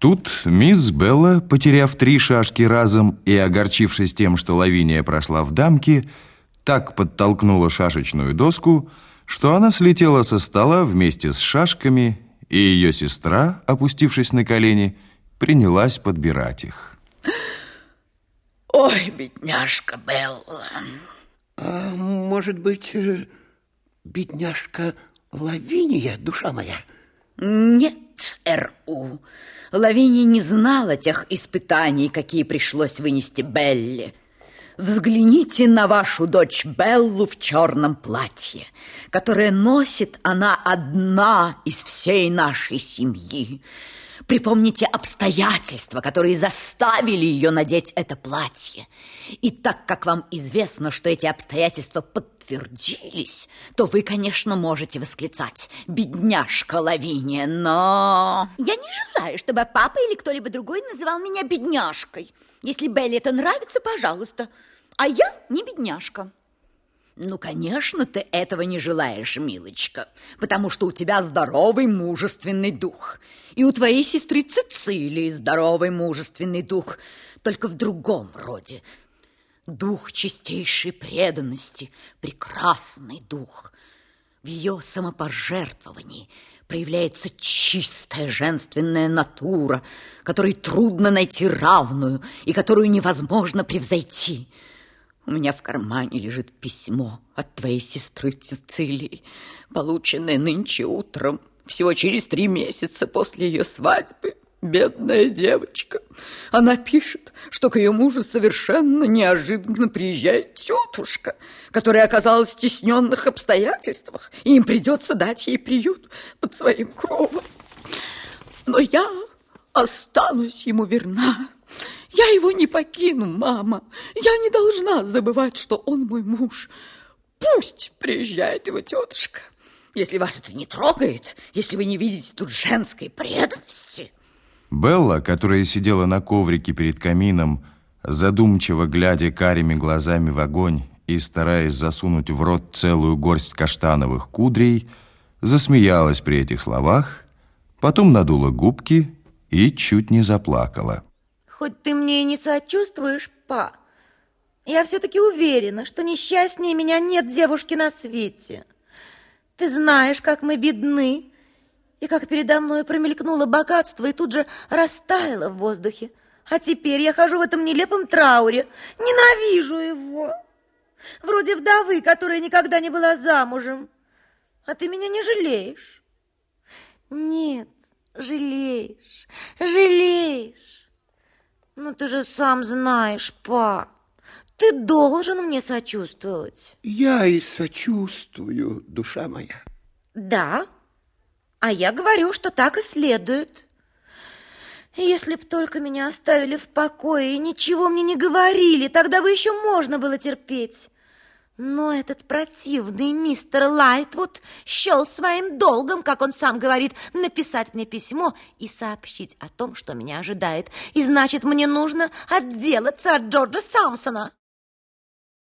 Тут мисс Белла, потеряв три шашки разом и огорчившись тем, что Лавиния прошла в дамки, так подтолкнула шашечную доску, что она слетела со стола вместе с шашками, и ее сестра, опустившись на колени, принялась подбирать их. Ой, бедняжка Белла. А может быть, э, бедняжка Лавиния, душа моя? Нет, Р.У. Лавиния не знала тех испытаний, какие пришлось вынести Белле. Взгляните на вашу дочь Беллу в черном платье, которое носит она одна из всей нашей семьи. Припомните обстоятельства, которые заставили ее надеть это платье. И так как вам известно, что эти обстоятельства подтвердились, то вы, конечно, можете восклицать «Бедняжка Лавиния», но... Я не желаю, чтобы папа или кто-либо другой называл меня бедняжкой. Если Белли это нравится, пожалуйста. А я не бедняжка. Ну, конечно, ты этого не желаешь, милочка, потому что у тебя здоровый мужественный дух. И у твоей сестры Цицилии здоровый мужественный дух, только в другом роде. Дух чистейшей преданности, прекрасный дух. В ее самопожертвовании проявляется чистая женственная натура, которой трудно найти равную и которую невозможно превзойти – у меня в кармане лежит письмо от твоей сестры Цицилии, полученное нынче утром, всего через три месяца после ее свадьбы. Бедная девочка. Она пишет, что к ее мужу совершенно неожиданно приезжает тетушка, которая оказалась в стесненных обстоятельствах, и им придется дать ей приют под своим кровом. Но я останусь ему верна. Я его не покину, мама. Я не должна забывать, что он мой муж. Пусть приезжает его тетушка. Если вас это не трогает, если вы не видите тут женской преданности. Белла, которая сидела на коврике перед камином, задумчиво глядя карими глазами в огонь и стараясь засунуть в рот целую горсть каштановых кудрей, засмеялась при этих словах, потом надула губки и чуть не заплакала. Хоть ты мне и не сочувствуешь, па, я все-таки уверена, что несчастнее меня нет девушки на свете. Ты знаешь, как мы бедны, и как передо мной промелькнуло богатство и тут же растаяло в воздухе. А теперь я хожу в этом нелепом трауре, ненавижу его. Вроде вдовы, которая никогда не была замужем. А ты меня не жалеешь? Нет, жалеешь, жалеешь. Ну, ты же сам знаешь, па. Ты должен мне сочувствовать. Я и сочувствую, душа моя. Да, а я говорю, что так и следует. Если б только меня оставили в покое и ничего мне не говорили, тогда бы еще можно было терпеть. Но этот противный мистер Лайтвуд счел своим долгом, как он сам говорит, написать мне письмо и сообщить о том, что меня ожидает. И значит, мне нужно отделаться от Джорджа Самсона.